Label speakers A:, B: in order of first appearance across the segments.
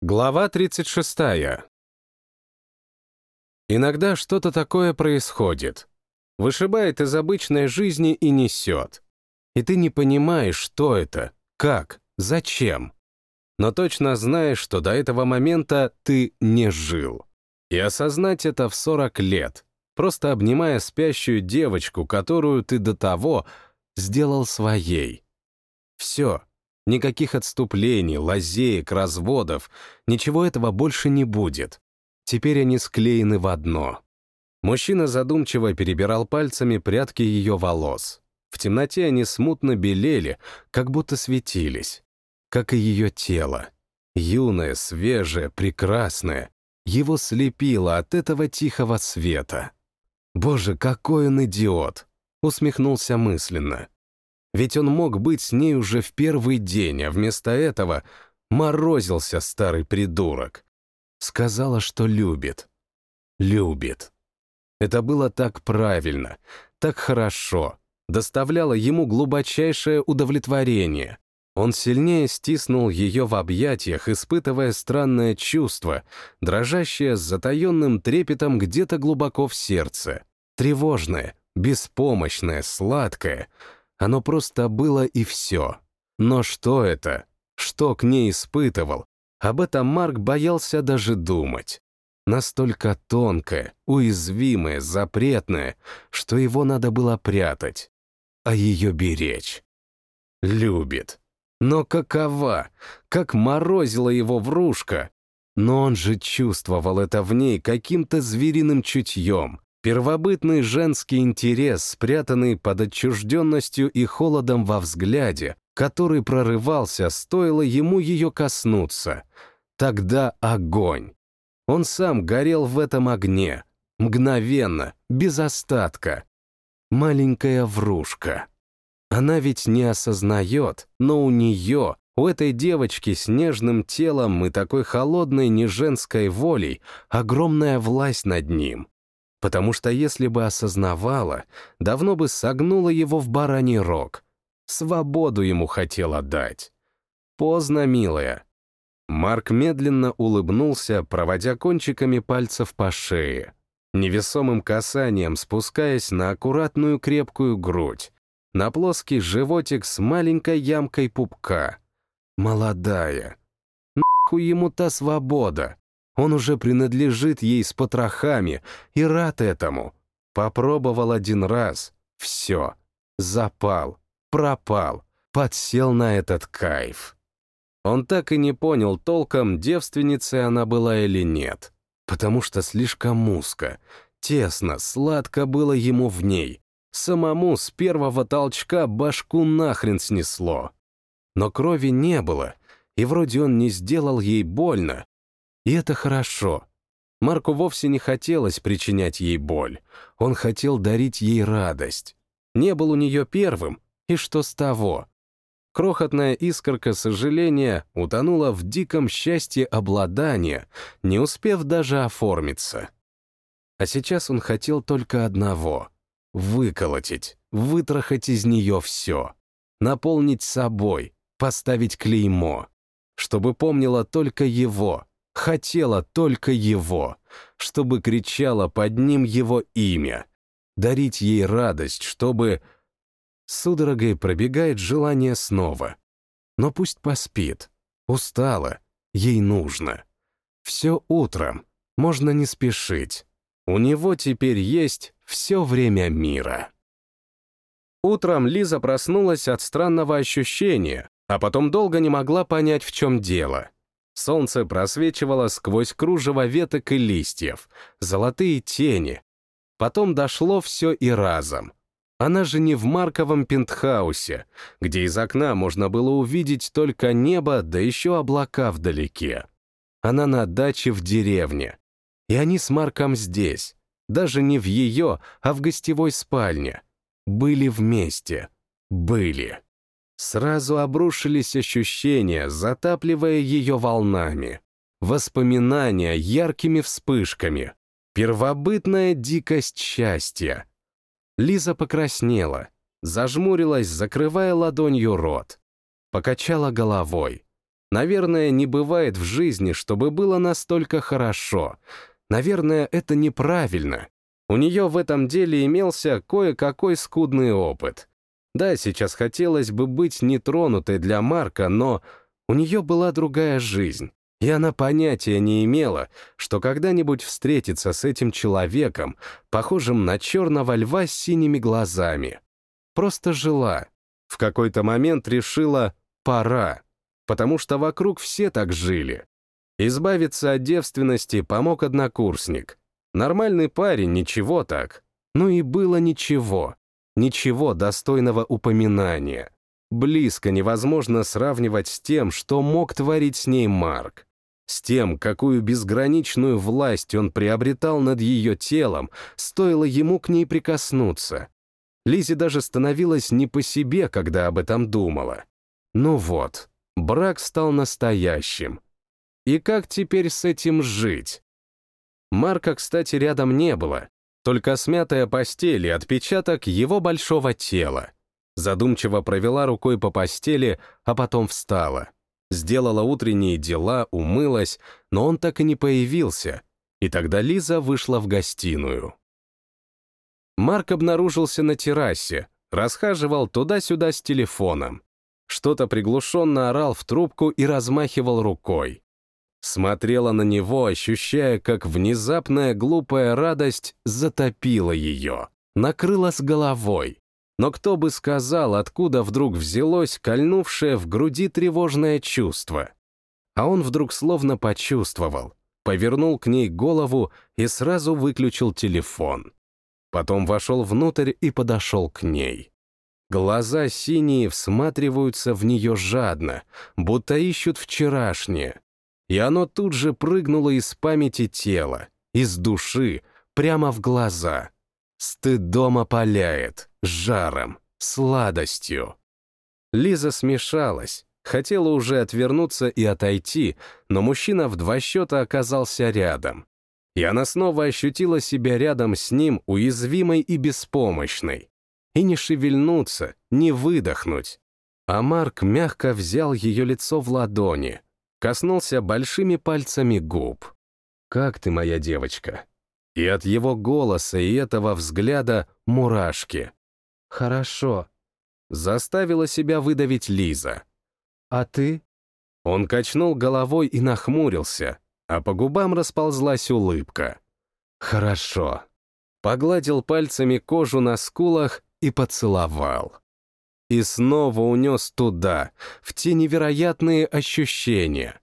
A: Глава 36. Иногда что-то такое происходит. Вышибает из обычной жизни и несет. И ты не понимаешь, что это, как, зачем. Но точно знаешь, что до этого момента ты не жил. И осознать это в 40 лет, просто обнимая спящую девочку, которую ты до того сделал своей. Все, Никаких отступлений, лазеек, разводов. Ничего этого больше не будет. Теперь они склеены в одно. Мужчина задумчиво перебирал пальцами прядки ее волос. В темноте они смутно белели, как будто светились. Как и ее тело. Юное, свежее, прекрасное. Его слепило от этого тихого света. «Боже, какой он идиот!» — усмехнулся мысленно. Ведь он мог быть с ней уже в первый день, а вместо этого морозился старый придурок. Сказала, что любит. Любит. Это было так правильно, так хорошо, доставляло ему глубочайшее удовлетворение. Он сильнее стиснул ее в объятиях, испытывая странное чувство, дрожащее с затаенным трепетом где-то глубоко в сердце. Тревожное, беспомощное, сладкое — оно просто было и все. Но что это? Что к ней испытывал? Об этом Марк боялся даже думать. Настолько тонкое, уязвимое, запретное, что его надо было прятать, а ее беречь. Любит. Но какова? Как морозила его врушка? Но он же чувствовал это в ней каким-то звериным чутьем, Первобытный женский интерес, спрятанный под отчужденностью и холодом во взгляде, который прорывался, стоило ему ее коснуться. Тогда огонь. Он сам горел в этом огне, мгновенно, без остатка. Маленькая врушка. Она ведь не осознает, но у нее, у этой девочки с нежным телом и такой холодной неженской волей, огромная власть над ним потому что если бы осознавала, давно бы согнула его в бараний рог. Свободу ему хотела дать. Поздно, милая. Марк медленно улыбнулся, проводя кончиками пальцев по шее, невесомым касанием спускаясь на аккуратную крепкую грудь, на плоский животик с маленькой ямкой пупка. Молодая. Нахуй ему та свобода? Он уже принадлежит ей с потрохами и рад этому. Попробовал один раз. Все. Запал. Пропал. Подсел на этот кайф. Он так и не понял толком, девственницей она была или нет. Потому что слишком узко, тесно, сладко было ему в ней. Самому с первого толчка башку нахрен снесло. Но крови не было, и вроде он не сделал ей больно, и это хорошо. Марку вовсе не хотелось причинять ей боль. Он хотел дарить ей радость. Не был у нее первым, и что с того? Крохотная искорка сожаления утонула в диком счастье обладания, не успев даже оформиться. А сейчас он хотел только одного — выколотить, вытрахать из нее все, наполнить собой, поставить клеймо, чтобы помнила только его, хотела только его, чтобы кричала под ним его имя, дарить ей радость, чтобы... Судорогой пробегает желание снова. Но пусть поспит. Устала. Ей нужно. Все утром. Можно не спешить. У него теперь есть все время мира. Утром Лиза проснулась от странного ощущения, а потом долго не могла понять, в чем дело. Солнце просвечивало сквозь кружево веток и листьев, золотые тени. Потом дошло все и разом. Она же не в Марковом пентхаусе, где из окна можно было увидеть только небо, да еще облака вдалеке. Она на даче в деревне. И они с Марком здесь, даже не в ее, а в гостевой спальне. Были вместе. Были. Сразу обрушились ощущения, затапливая ее волнами. Воспоминания яркими вспышками. Первобытная дикость счастья. Лиза покраснела, зажмурилась, закрывая ладонью рот. Покачала головой. Наверное, не бывает в жизни, чтобы было настолько хорошо. Наверное, это неправильно. У нее в этом деле имелся кое-какой скудный опыт. Да, сейчас хотелось бы быть нетронутой для Марка, но у нее была другая жизнь, и она понятия не имела, что когда-нибудь встретится с этим человеком, похожим на черного льва с синими глазами. Просто жила. В какой-то момент решила «пора», потому что вокруг все так жили. Избавиться от девственности помог однокурсник. Нормальный парень, ничего так. Ну и было ничего. Ничего достойного упоминания. Близко невозможно сравнивать с тем, что мог творить с ней Марк. С тем, какую безграничную власть он приобретал над ее телом, стоило ему к ней прикоснуться. Лизе даже становилось не по себе, когда об этом думала. Ну вот, брак стал настоящим. И как теперь с этим жить? Марка, кстати, рядом не было, только смятая постель и отпечаток его большого тела. Задумчиво провела рукой по постели, а потом встала. Сделала утренние дела, умылась, но он так и не появился, и тогда Лиза вышла в гостиную. Марк обнаружился на террасе, расхаживал туда-сюда с телефоном. Что-то приглушенно орал в трубку и размахивал рукой. Смотрела на него, ощущая, как внезапная глупая радость затопила ее, накрыла с головой. Но кто бы сказал, откуда вдруг взялось кольнувшее в груди тревожное чувство? А он вдруг словно почувствовал, повернул к ней голову и сразу выключил телефон. Потом вошел внутрь и подошел к ней. Глаза синие всматриваются в нее жадно, будто ищут вчерашнее, и оно тут же прыгнуло из памяти тела, из души, прямо в глаза. Стыдом опаляет, жаром, сладостью. Лиза смешалась, хотела уже отвернуться и отойти, но мужчина в два счета оказался рядом. И она снова ощутила себя рядом с ним уязвимой и беспомощной. И не шевельнуться, не выдохнуть. А Марк мягко взял ее лицо в ладони, коснулся большими пальцами губ. «Как ты, моя девочка?» И от его голоса и этого взгляда мурашки. «Хорошо», — заставила себя выдавить Лиза. «А ты?» Он качнул головой и нахмурился, а по губам расползлась улыбка. «Хорошо». Погладил пальцами кожу на скулах и поцеловал и снова унес туда, в те невероятные ощущения.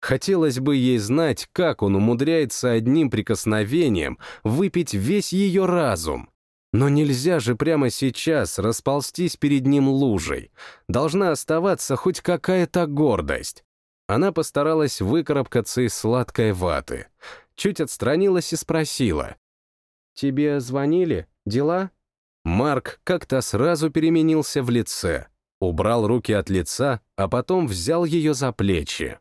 A: Хотелось бы ей знать, как он умудряется одним прикосновением выпить весь ее разум. Но нельзя же прямо сейчас расползтись перед ним лужей. Должна оставаться хоть какая-то гордость. Она постаралась выкарабкаться из сладкой ваты. Чуть отстранилась и спросила. «Тебе звонили? Дела?» Марк как-то сразу переменился в лице, убрал руки от лица, а потом взял ее за плечи.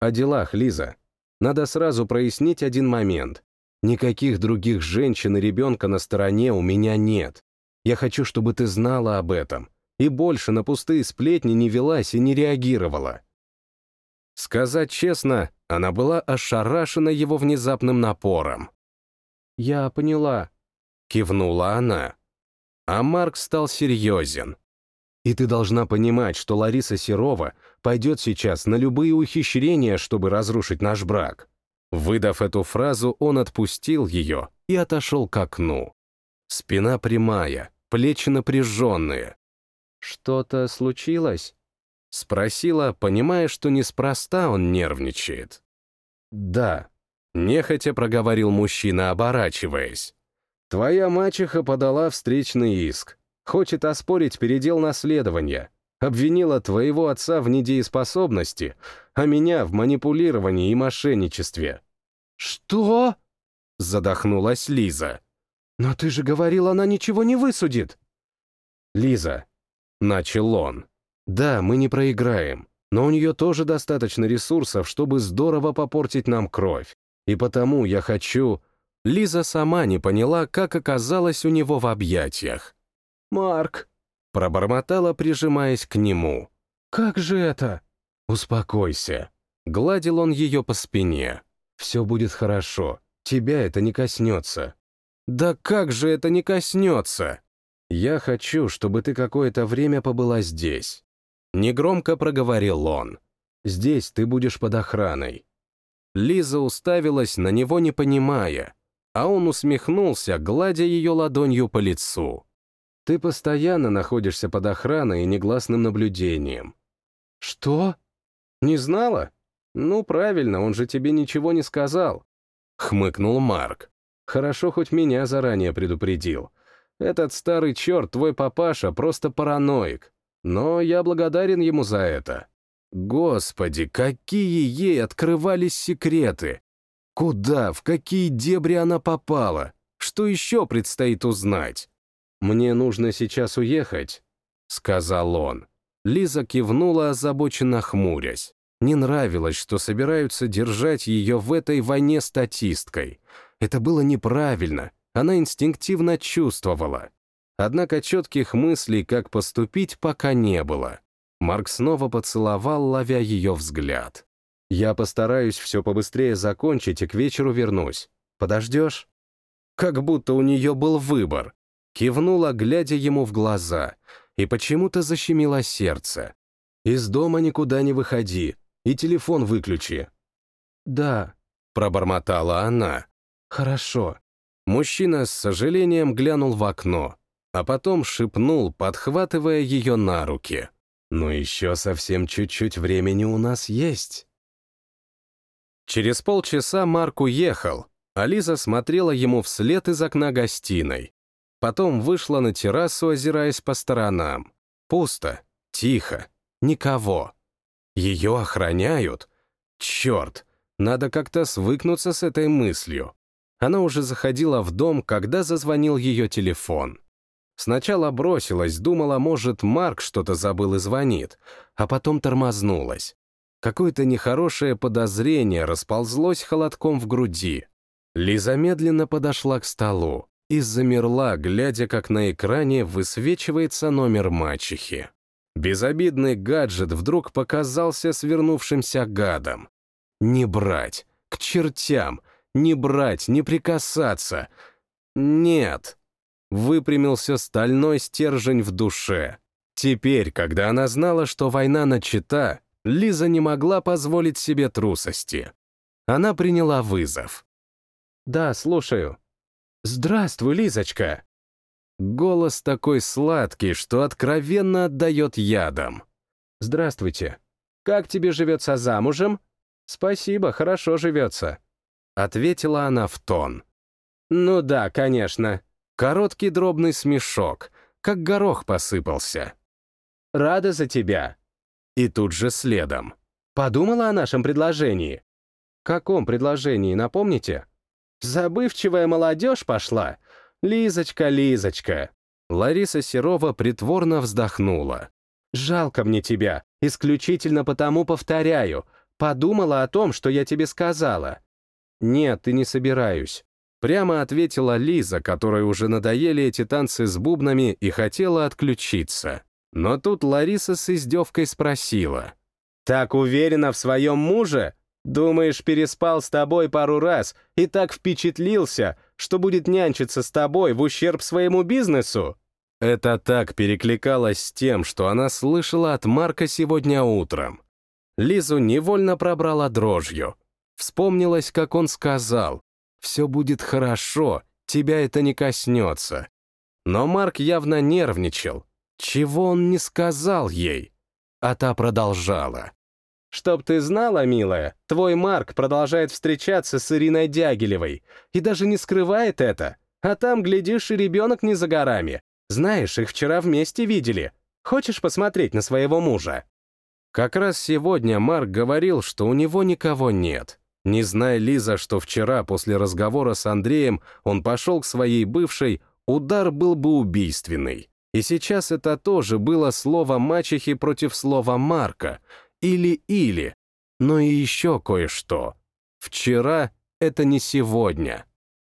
A: «О делах, Лиза. Надо сразу прояснить один момент. Никаких других женщин и ребенка на стороне у меня нет. Я хочу, чтобы ты знала об этом. И больше на пустые сплетни не велась и не реагировала». Сказать честно, она была ошарашена его внезапным напором. «Я поняла», — кивнула она. А Марк стал серьезен. И ты должна понимать, что Лариса Серова пойдет сейчас на любые ухищрения, чтобы разрушить наш брак. Выдав эту фразу, он отпустил ее и отошел к окну. Спина прямая, плечи напряженные. «Что-то случилось?» — спросила, понимая, что неспроста он нервничает. «Да», — нехотя проговорил мужчина, оборачиваясь. Твоя мачеха подала встречный иск. Хочет оспорить передел наследования. Обвинила твоего отца в недееспособности, а меня в манипулировании и мошенничестве. «Что?» — задохнулась Лиза. «Но ты же говорил, она ничего не высудит!» «Лиза», — начал он, — «да, мы не проиграем, но у нее тоже достаточно ресурсов, чтобы здорово попортить нам кровь, и потому я хочу...» Лиза сама не поняла, как оказалась у него в объятиях. «Марк!» — пробормотала, прижимаясь к нему. «Как же это?» «Успокойся». Гладил он ее по спине. «Все будет хорошо. Тебя это не коснется». «Да как же это не коснется?» «Я хочу, чтобы ты какое-то время побыла здесь». Негромко проговорил он. «Здесь ты будешь под охраной». Лиза уставилась на него, не понимая, а он усмехнулся, гладя ее ладонью по лицу. «Ты постоянно находишься под охраной и негласным наблюдением». «Что?» «Не знала? Ну, правильно, он же тебе ничего не сказал», — хмыкнул Марк. «Хорошо, хоть меня заранее предупредил. Этот старый черт, твой папаша, просто параноик. Но я благодарен ему за это. Господи, какие ей открывались секреты! Куда, в какие дебри она попала? Что еще предстоит узнать? «Мне нужно сейчас уехать», — сказал он. Лиза кивнула, озабоченно хмурясь. Не нравилось, что собираются держать ее в этой войне статисткой. Это было неправильно, она инстинктивно чувствовала. Однако четких мыслей, как поступить, пока не было. Марк снова поцеловал, ловя ее взгляд. «Я постараюсь все побыстрее закончить и к вечеру вернусь. Подождешь?» Как будто у нее был выбор. Кивнула, глядя ему в глаза, и почему-то защемило сердце. «Из дома никуда не выходи, и телефон выключи». «Да», — пробормотала она. «Хорошо». Мужчина с сожалением глянул в окно, а потом шепнул, подхватывая ее на руки. «Ну еще совсем чуть-чуть времени у нас есть». Через полчаса Марк уехал, а Лиза смотрела ему вслед из окна гостиной. Потом вышла на террасу, озираясь по сторонам. Пусто, тихо, никого. Ее охраняют? Черт, надо как-то свыкнуться с этой мыслью. Она уже заходила в дом, когда зазвонил ее телефон. Сначала бросилась, думала, может, Марк что-то забыл и звонит, а потом тормознулась. Какое-то нехорошее подозрение расползлось холодком в груди. Лиза медленно подошла к столу и замерла, глядя, как на экране высвечивается номер мачехи. Безобидный гаджет вдруг показался свернувшимся гадом. Не брать, к чертям, не брать, не прикасаться. Нет. Выпрямился стальной стержень в душе. Теперь, когда она знала, что война начата, Лиза не могла позволить себе трусости. Она приняла вызов. «Да, слушаю». «Здравствуй, Лизочка». Голос такой сладкий, что откровенно отдает ядом. «Здравствуйте. Как тебе живется замужем?» «Спасибо, хорошо живется. Ответила она в тон. «Ну да, конечно». Короткий дробный смешок, как горох посыпался. «Рада за тебя». И тут же следом. «Подумала о нашем предложении?» «Каком предложении, напомните?» «Забывчивая молодежь пошла. Лизочка, Лизочка». Лариса Серова притворно вздохнула. «Жалко мне тебя, исключительно потому повторяю. Подумала о том, что я тебе сказала. «Нет, и не собираюсь», — прямо ответила Лиза, которой уже надоели эти танцы с бубнами и хотела отключиться. Но тут Лариса с издевкой спросила. «Так уверена в своем муже? Думаешь, переспал с тобой пару раз и так впечатлился, что будет нянчиться с тобой в ущерб своему бизнесу?» Это так перекликалось с тем, что она слышала от Марка сегодня утром. Лизу невольно пробрала дрожью. Вспомнилось, как он сказал, «Все будет хорошо, тебя это не коснется». Но Марк явно нервничал. Чего он не сказал ей? А та продолжала. «Чтоб ты знала, милая, твой Марк продолжает встречаться с Ириной Дягилевой и даже не скрывает это. А там, глядишь, и ребенок не за горами. Знаешь, их вчера вместе видели. Хочешь посмотреть на своего мужа?» Как раз сегодня Марк говорил, что у него никого нет. Не зная Лиза, что вчера после разговора с Андреем он пошел к своей бывшей, удар был бы убийственный. И сейчас это тоже было слово мачехи против слова Марка. Или-или. Но и еще кое-что. Вчера — это не сегодня.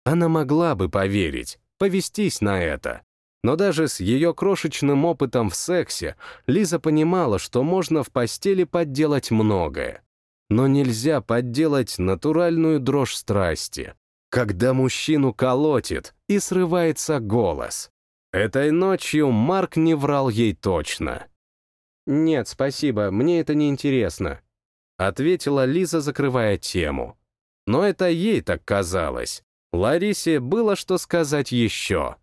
A: Она могла бы поверить, повестись на это. Но даже с ее крошечным опытом в сексе Лиза понимала, что можно в постели подделать многое. Но нельзя подделать натуральную дрожь страсти, когда мужчину колотит и срывается голос. Этой ночью Марк не врал ей точно. «Нет, спасибо, мне это не интересно», — ответила Лиза, закрывая тему. Но это ей так казалось. Ларисе было что сказать еще.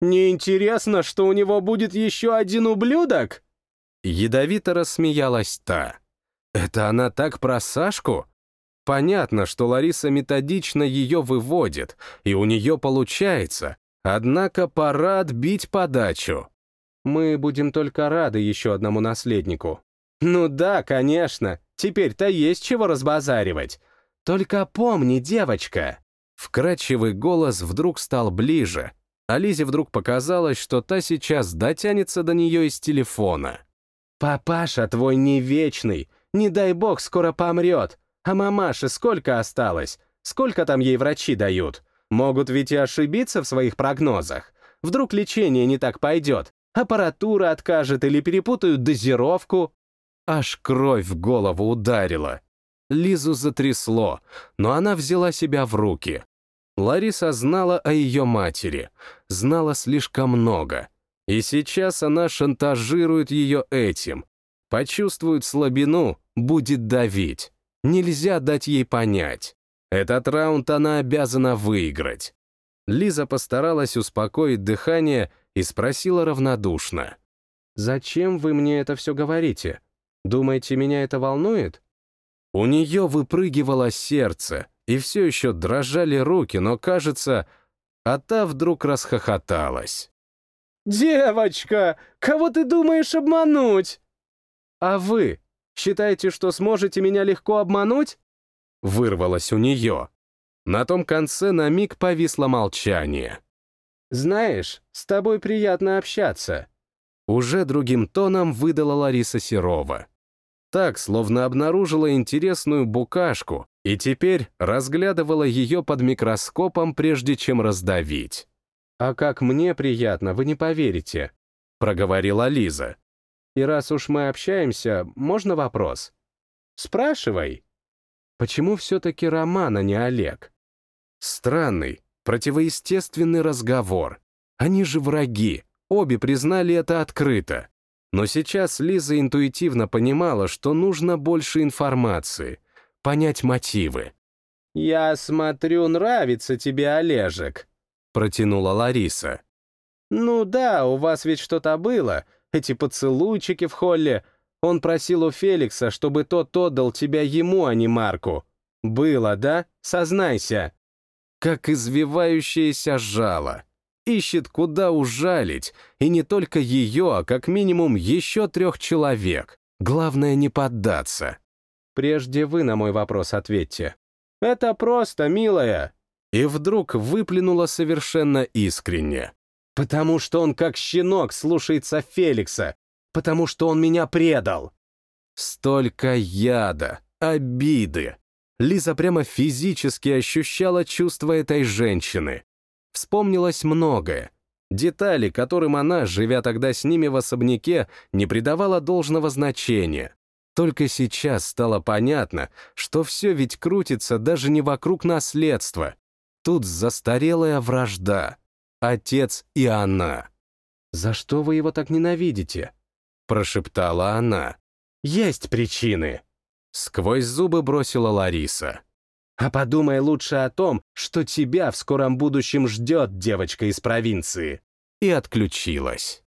B: «Неинтересно, что у него будет еще один ублюдок?»
A: Ядовито рассмеялась та. «Это она так про Сашку?» Понятно, что Лариса методично ее выводит, и у нее получается, однако пора отбить подачу. Мы будем только рады еще одному наследнику.
B: Ну да, конечно, теперь-то есть чего разбазаривать. Только помни, девочка.
A: Вкрадчивый голос вдруг стал ближе, а Лизе вдруг показалось, что та сейчас дотянется до нее из телефона.
B: «Папаша твой не вечный, не дай бог скоро помрет. А мамаше сколько осталось? Сколько там ей врачи дают? Могут ведь и ошибиться в своих прогнозах. Вдруг лечение не так пойдет, аппаратура откажет или перепутают дозировку».
A: Аж кровь в голову ударила. Лизу затрясло, но она взяла себя в руки. Лариса знала о ее матери, знала слишком много. И сейчас она шантажирует ее этим. Почувствует слабину, будет давить. Нельзя дать ей понять. Этот раунд она обязана выиграть. Лиза постаралась успокоить дыхание и спросила равнодушно.
B: «Зачем вы мне это все говорите? Думаете, меня это волнует?»
A: У нее выпрыгивало сердце, и все еще дрожали руки, но, кажется, а та вдруг расхохоталась.
B: «Девочка, кого ты думаешь обмануть?» «А вы считаете, что сможете меня легко обмануть?»
A: Вырвалось у нее. На том конце на миг повисло молчание.
B: «Знаешь, с тобой приятно общаться»,
A: уже другим тоном выдала Лариса Серова. Так, словно обнаружила интересную букашку и теперь разглядывала ее под микроскопом, прежде чем раздавить.
B: «А как мне приятно, вы не поверите», — проговорила Лиза. «И раз уж мы общаемся, можно вопрос?» «Спрашивай». «Почему все-таки Роман, а не Олег?»
A: Странный, противоестественный разговор. Они же враги, обе признали это открыто. Но сейчас Лиза интуитивно понимала, что нужно больше информации, понять мотивы.
B: «Я смотрю, нравится тебе Олежек», — протянула Лариса. «Ну да, у вас ведь что-то было, эти поцелуйчики в холле. Он просил у Феликса, чтобы тот отдал тебя ему, а не Марку. Было, да? Сознайся».
A: Как извивающееся жало ищет, куда ужалить, и не только ее, а как минимум еще трех человек. Главное не поддаться.
B: Прежде вы на мой вопрос ответьте. Это просто, милая.
A: И вдруг выплюнула совершенно искренне.
B: Потому что он как щенок слушается Феликса. Потому что он меня предал.
A: Столько яда, обиды. Лиза прямо физически ощущала чувства этой женщины. Вспомнилось многое. Детали, которым она, живя тогда с ними в особняке, не придавала должного значения. Только сейчас стало понятно, что все ведь крутится даже не вокруг наследства. Тут застарелая вражда. Отец и она.
B: «За что вы его так ненавидите?»
A: — прошептала она.
B: «Есть причины!»
A: Сквозь зубы бросила Лариса.
B: А подумай лучше о том, что тебя в скором будущем ждет девочка из провинции.
A: И отключилась.